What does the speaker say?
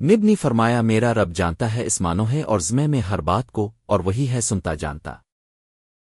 Nib نے فرمایا، میرا رب جانتا ہے، اس مانو ہے اور زمے میں ہر بات کو اور وہی ہے، سنتا جانتا۔